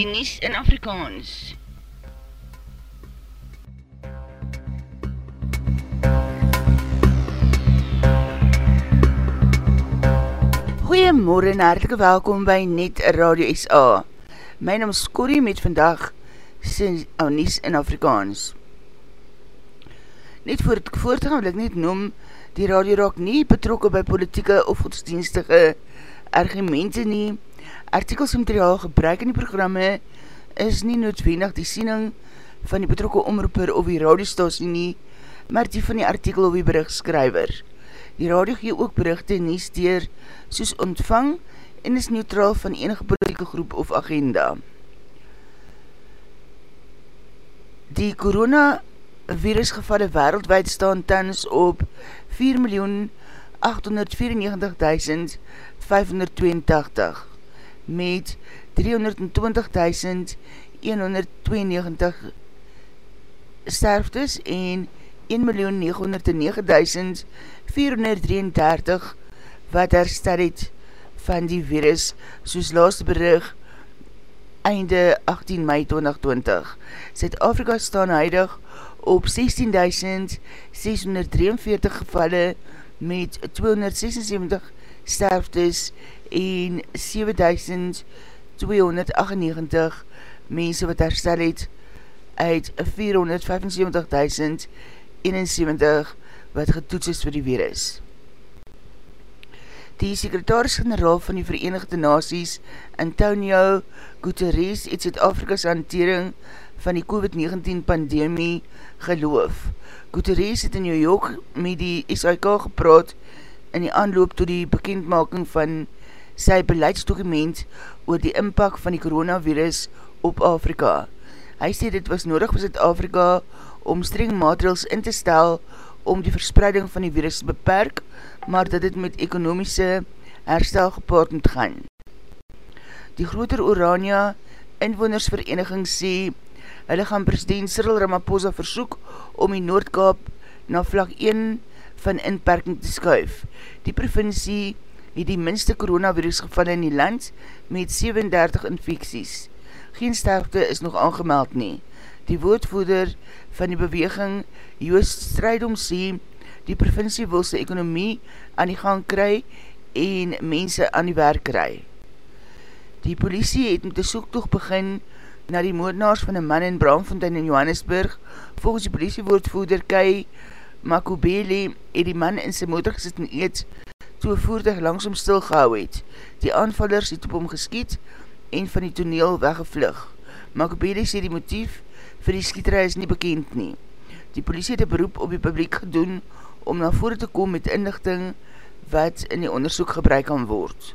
die Nies in Afrikaans. Goeiemorgen en hartelike welkom by Net Radio SA. My naam is Corrie met vandag aan Nies in Afrikaans. Net voor het voortgaan wil ek net noem, die radio raak nie betrokken by politieke of godsdienstige argumente nie, artikels en materiaal gebruik in die programme is nie noodwendig die siening van die betrokke omroeper of die radiostasie nie, maar die van die artikel of die berichtskryver. Die radio gee ook berichte nie steer soos ontvang en is neutraal van enige politieke groep of agenda. Die coronavirusgevalle wereldwijd staan tans op 4.894.582 met 320.192 sterftes en 1.909.433 wat herstel het van die virus soos laaste berig einde 18 mei 2020. Zuid-Afrika staan huidig op 16.643 gevalle met 276 sterftes en 7298 mense wat herstel het uit 475.071 wat getoets is vir die virus. Die sekretaris-generaal van die Verenigde Naties, Antonio Guterres, het Zuid-Afrika's hantering van die COVID-19 pandemie geloof. Guterres het in New York met die SIK gepraat in die aanloop to die bekendmaking van sy beleidsdokument oor die inpak van die coronavirus op Afrika. Hy sê dit was nodig vir Zuid-Afrika om streng maatregels in te stel om die verspreiding van die virus te beperk, maar dat dit met ekonomiese herstel gepaard moet gaan. Die groter Orania inwonersvereniging sê, hulle gaan president Cyril Ramaphosa versoek om die Noordkaap na vlak 1 van inperking te skuif. Die provincie het die minste coronavirus gevallen in die land met 37 infecties. Geen sterfte is nog aangemeld nie. Die woordvoeder van die beweging Joost Strijdom sê, die provincie wil sy ekonomie aan die gang kry en mense aan die werk kry. Die politie het met die soektocht begin na die moordenaars van een man in Braamfontein in Johannesburg. Volgens die politiewoordvoeder Kei Makubele het die man in sy motor gesit en eet toe voertuig langsom stil gehou het. Die aanvallers het op hom geskiet en van die toneel weggevlug. Makubele sê die motief vir die skieterij is nie bekend nie. Die politie het een beroep op die publiek gedoen om na vore te kom met inlichting wat in die onderzoek gebruik kan word.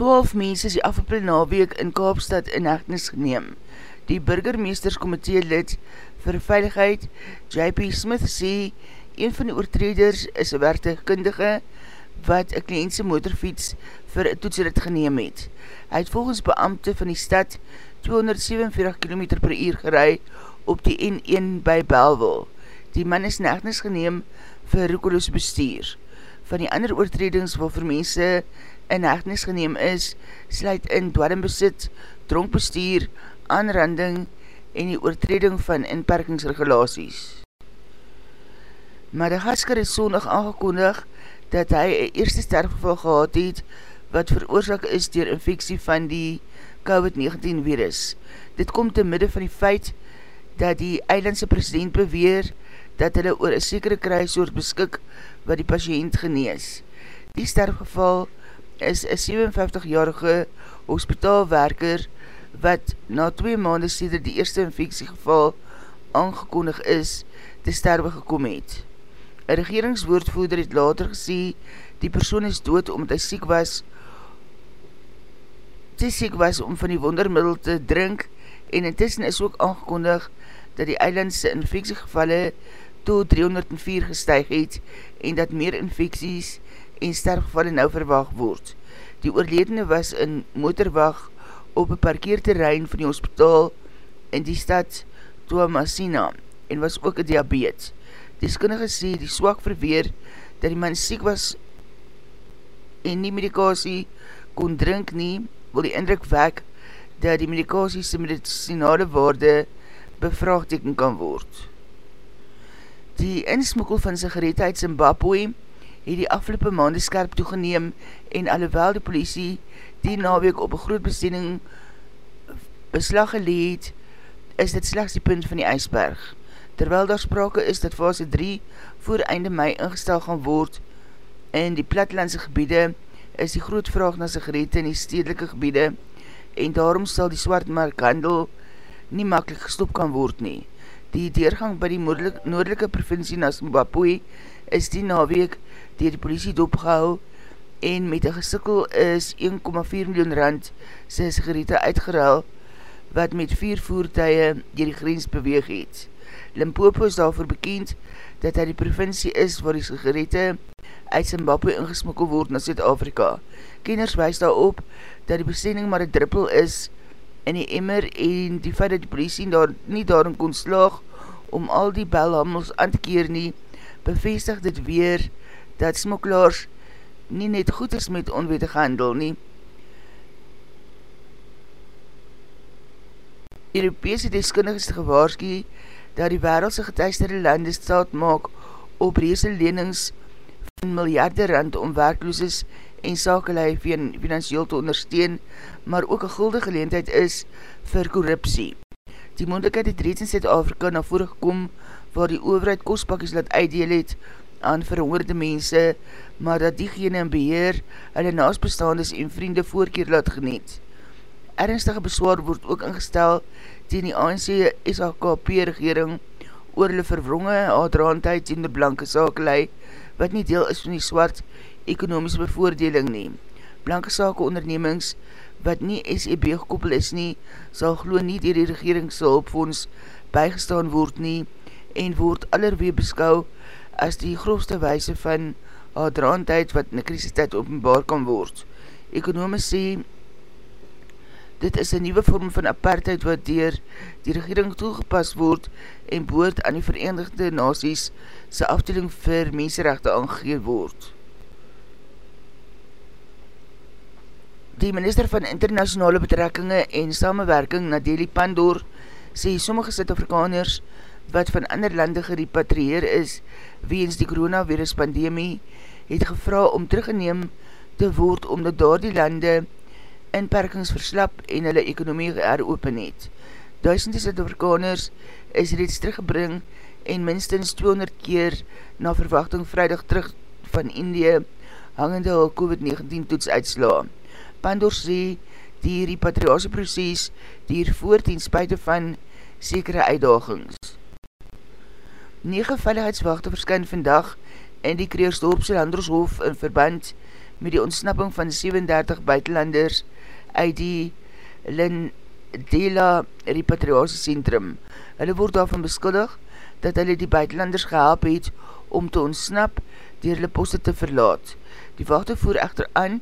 12 mense is die afgelopen naweek in Kaapstad in hechtenis geneem. Die burgermeesterskomitee lid vir veiligheid JP Smith sê een van die oortreders is een werktuigkundige wat een kliëntse motorfiets vir een toetsrit geneem het. Hy het volgens beambte van die stad 247 km per uur gerei op die N1 by Belwil. Die man is negnis geneem vir roekeloos bestuur. Van die ander oortredings wat vir mense in hechtenis geneem is, sluit in dwadembesit, dronkbestuur, aanranding en die oortreding van inperkingsregulaties. Madagaskar is sondag aangekondig dat hy een eerste sterfgeval gehad het wat veroorzaak is dier infectie van die COVID-19 virus. Dit kom te midde van die feit dat die eilandse president beweer dat hulle oor een sekere kruisoort beskik wat die patiënt genees. Die sterfgeval is een 57-jarige hospitaalwerker wat na 2 maanden sêder die eerste infectiegeval aangekondig is, te sterwe gekom het. Een regeringswoordvoerder het later gesê, die persoon is dood omdat hy siek was, te siek was om van die wondermiddel te drink en intussen is ook aangekondig dat die eilandse infectiegevalle tot 304 gestuig het en dat meer infecties en sterfgevalle nou verwaag word. Die oorledene was in motorwag op een parkeerterrein van die hospitaal in die stad Tuamasina en was ook een diabetes. Deskundige sê die swak verweer dat die man siek was en nie medikasie kon drink nie wil die indruk wek dat die medikasies medicinale waarde bevraagteken kan word. Die insmokkel van sigarette uit Zimbabwe het die afgelopen maande skerp toegeneem en alhoewel die politie die naweek op een groot besteding beslag geleed, is dit slechts die punt van die ijsberg. Terwyl daar sprake is dat fase 3 voor einde mei ingestel gaan word in die platlandse gebiede, is die groot vraag na sigarette in die stedelike gebiede en daarom sal die swartmarkhandel nie makkelijk gestop kan word nie. Die deurgang by die noordelike provincie na Zimbabwe is die naweek dier die politie dopgehou en met een gesikkel is 1,4 miljoen rand sy sigarette uitgeruil wat met vier voertuie dier die grens beweeg het. Limpopo is daarvoor bekend dat hy die provincie is waar die sigarette uit Zimbabwe ingesmokkel word na Zuid-Afrika. Kenners wees daarop dat die bestending maar een druppel is in die emmer en die feit dat die politie daar, nie daarin kon slaag om al die belhammels aan te keer nie, bevestig dit weer dat smokkelaars nie net goed is met onwetige handel nie. Europese deskundig is gewaarski dat die wereldse getuisterde lande staat maak op reese lenings van miljarde rand om werklooses en sakelei financieel te ondersteun, maar ook een gulde geleentheid is vir korruptie. Die moendlikheid het reeds in Zuid-Afrika na vore gekom waar die overheid kostpakkies laat uitdeel het aan verhoorde mense, maar dat diegene in beheer hulle naasbestaandes en vriende voorkeer laat geniet. Ernstige beswaar word ook ingestel teen die ANC SHKP regering oor hulle verwronge hadraandheid in die blanke saakelei, wat nie deel is van die swart ekonomische bevoordeling neem. Blanke sake ondernemings wat nie SEB gekoppel is nie, sal glo nie dier die regeringshulpfonds bygestaan word nie en word allerwee beskou as die grootste wijse van hadraandheid wat in die krisistijd openbaar kan word. Ekonome sê, dit is een nieuwe vorm van apartheid wat dier die regering toegepas word en boord aan die Verenigde Naties sy afdeling vir menserechte aangegeer word. Die minister van internationale betrekkinge en samenwerking Nadeli Pandor sê sommige Zuid-Afrikaners wat van ander lande gerepatrieer is weens die coronavirus pandemie het gevra om teruggeneem te word omdat daar die lande inperkings verslap en hulle ekonomie heropen het. Duisende Zuid-Afrikaners is reeds teruggebring en minstens 200 keer na verwachting vrijdag terug van Indië hangende al COVID-19 toets uitsla. Pandor sê die repatriasieproces dier voort en spuite van sekere uitdagings. 9 veiligheidswachte verskyn vandag in die Kreersdorpse Landershof in verband met die ontsnapping van 37 buitenlanders uit die Lindela Repatriatiecentrum. Hulle word daarvan beskuldig dat hulle die buitenlanders gehelp het om te ontsnap dier hulle poste te verlaat. Die wachte voer echter aan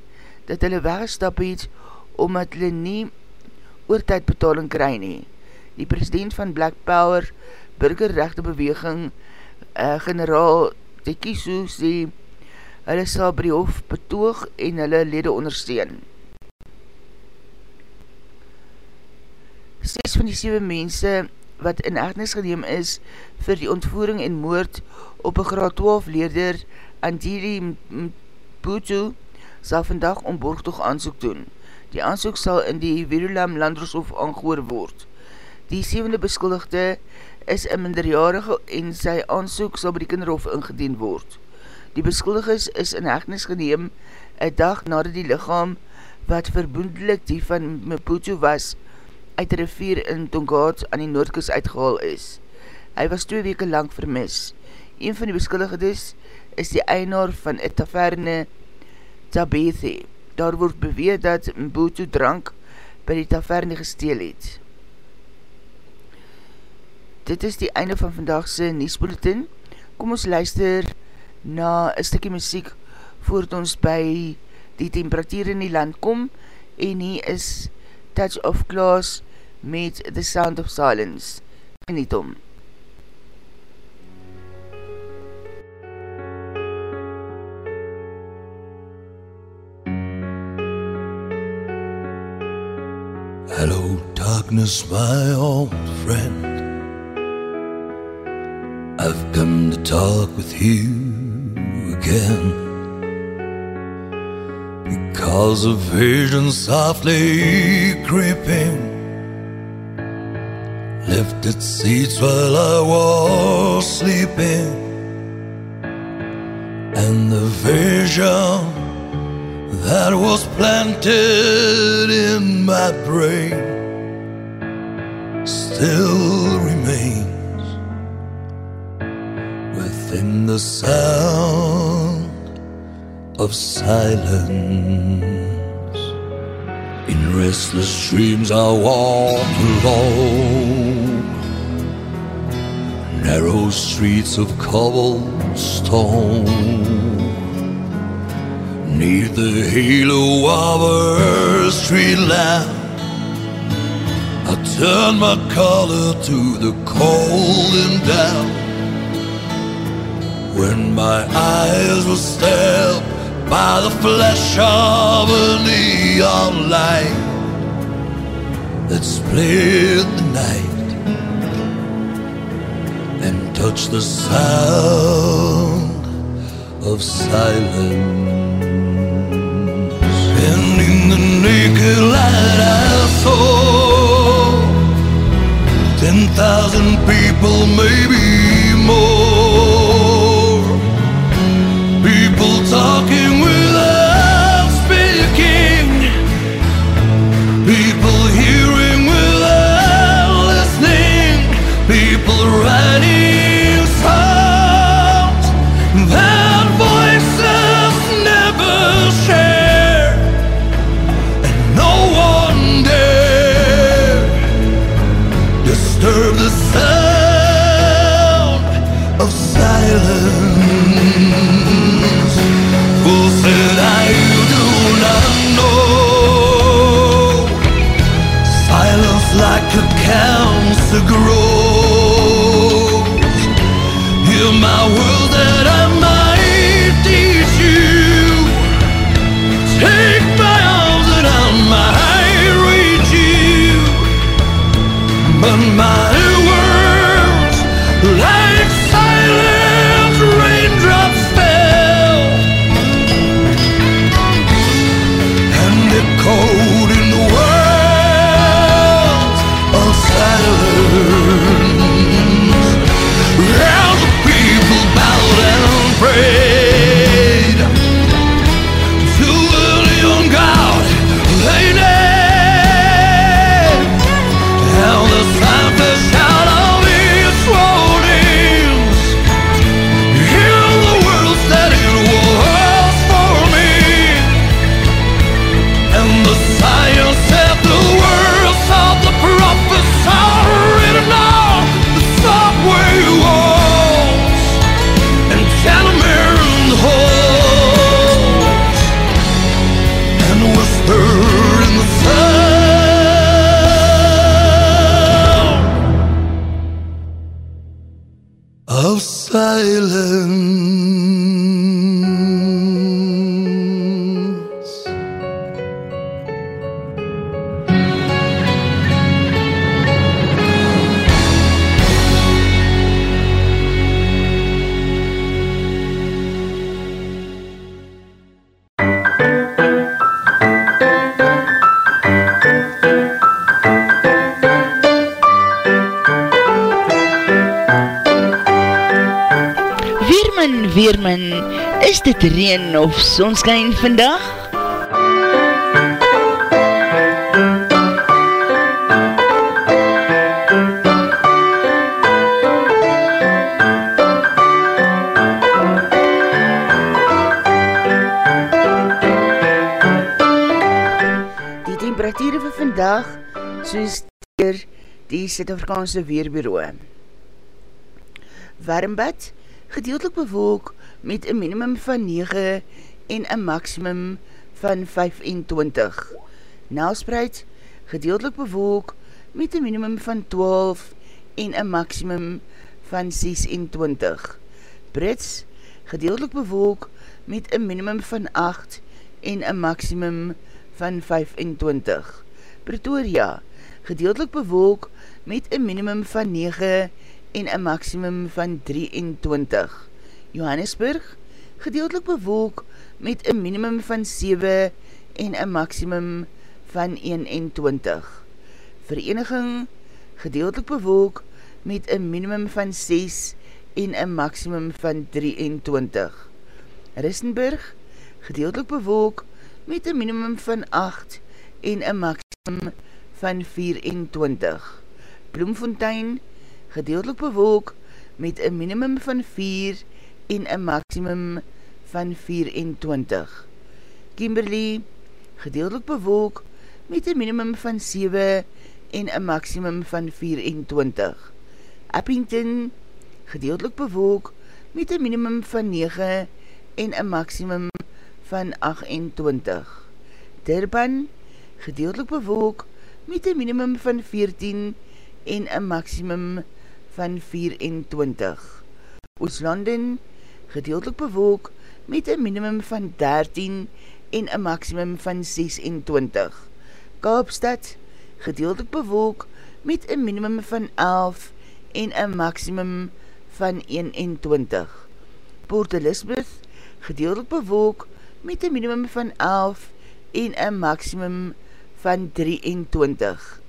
dat hulle weggestap het omdat hulle nie oortijdbetaling kry nie. Die president van Black Power burgerrechte beweging uh, generaal Tekisu sê hulle sal by die hof betoog en hulle lede ondersteun. Ses van die 7 mense wat in echtnis geneem is vir die ontvoering en moord op een graad 12 leerder Andiri Mputu sal vandag om borgtoog aansoek doen. Die aansoek sal in die Verulam Landroshof aangehoor word. Die 7e beskuldigde is een minderjarige en sy aansoek sal by die kinderhof ingedien word. Die beskuldiges is in hechtenis geneem een dag nadat die lichaam wat verboendelik die van Maputo was uit die rivier in Tongaat aan die Noordkus uitgehaal is. Hy was twee weke lang vermis. Een van die beskuldiges is die einaar van een taverne Tabethe. Daar word beweer dat Maputo drank by die taverne gesteel het dit is die einde van vandagse Niesbulletin. Kom ons luister na een stikkie muziek voort ons by die temperatuur in die land kom en hier is Touch of Class met The Sound of Silence. Geniet om. darkness, my old friend. I've come to talk with you again. Because a vision softly creeping left its seats while I was sleeping, and the vision that was planted in my brain still remains within the sound of silence. In restless dreams, I walk alone, narrow streets of cobblestone. Neath the halo of a street lamp, I turn my collar to the cold and damp. When my eyes were stabbed by the flash of a neon light that split the night and touched the sound of silence. And in the naked light I saw ten thousand people, maybe more. Of silence. Who said I do not know? Silence like a cancer grows. Hear my words that I might teach you. Take my arms and I might reach you. But my Weerman, Weerman, is dit reen of sonskijn vandag? Die temperatuur vir vandag, soos dier die Suid-Afrikaanse Weerbureau. Warmbad, gedeeltelik bewolk met een minimum van 9 en een maximum van 25. Nelspreid, gedeeltelik bewolk met een minimum van 12 en een maximum van 26. Brits, gedeeltelik bewolk met een minimum van 8 en een maximum van 25. Pretoria, gedeeltelik bewolk met een minimum van 9 en een maximum van 23. Johannesburg, gedeeltelik bewolk met een minimum van 7 en een maximum van 21. Vereniging, gedeeltelik bewolk met een minimum van 6 en een maximum van 23. Rissenburg, gedeeltelik bewolk met een minimum van 8 en een maximum van 24. Bloemfontein, gedeeltelik bewolk met een minimum van 4 en een maximum van 24. Kimberley, gedeeltelik bewolk met een minimum van 7 en een maximum van 24. Appington, gedeeltelik bewolk met een minimum van 9 en een maximum van 28. Durban, gedeeltelik bewolk met een minimum van 14 en een maximum van 24. Ooslanden, gedeeltelik bewolk met een minimum van 13 en een maximum van 26. Kaapstad, gedeeltelik bewolk met een minimum van 11 en een maximum van 21. Port Elizabeth, gedeeltelik bewolk met een minimum van 11 en een maximum van 23.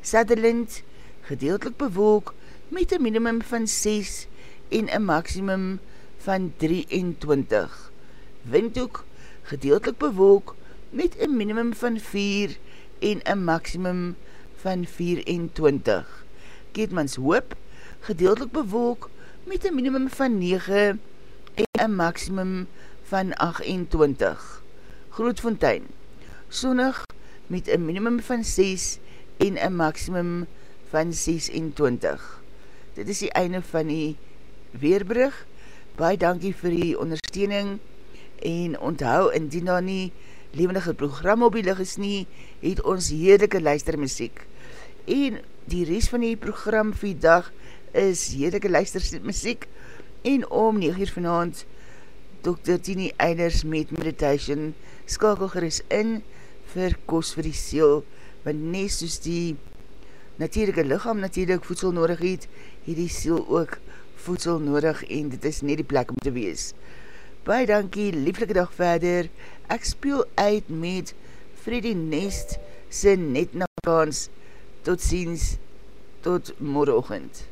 Sutherland, gedeeltelik bewolk met een minimum van 6 en een maximum van 23. Windhoek, gedeeltelik bewolk met een minimum van 4 en een maximum van 24. Keetmans Hoop, gedeeltelik bewolk met een minimum van 9 en een maximum van 28. Grootfontein, sonnig met een minimum van 6 en een maximum van 26. Dit is die einde van die weerbrug. Baie dankie vir die ondersteuning en onthou indien daar nie levendige program op die lig is nie, het ons heerlijke luistermuziek. En die rest van die program vir die dag is heerlijke luistermuziek en om 9 uur vanavond Dr. Tini Eilers met Meditation skakel geris in vir kos vir die siel, want nes soos die natuurlijke lichaam natuurlijk voedsel nodig het, het die siel ook voedsel nodig en dit is nie die plek om te wees. Baie dankie, lieflike dag verder, ek speel uit met Freddy Nest sy net na kans, tot ziens, tot morgenochtend.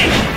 dan